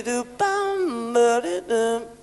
Cewek-cewek ayo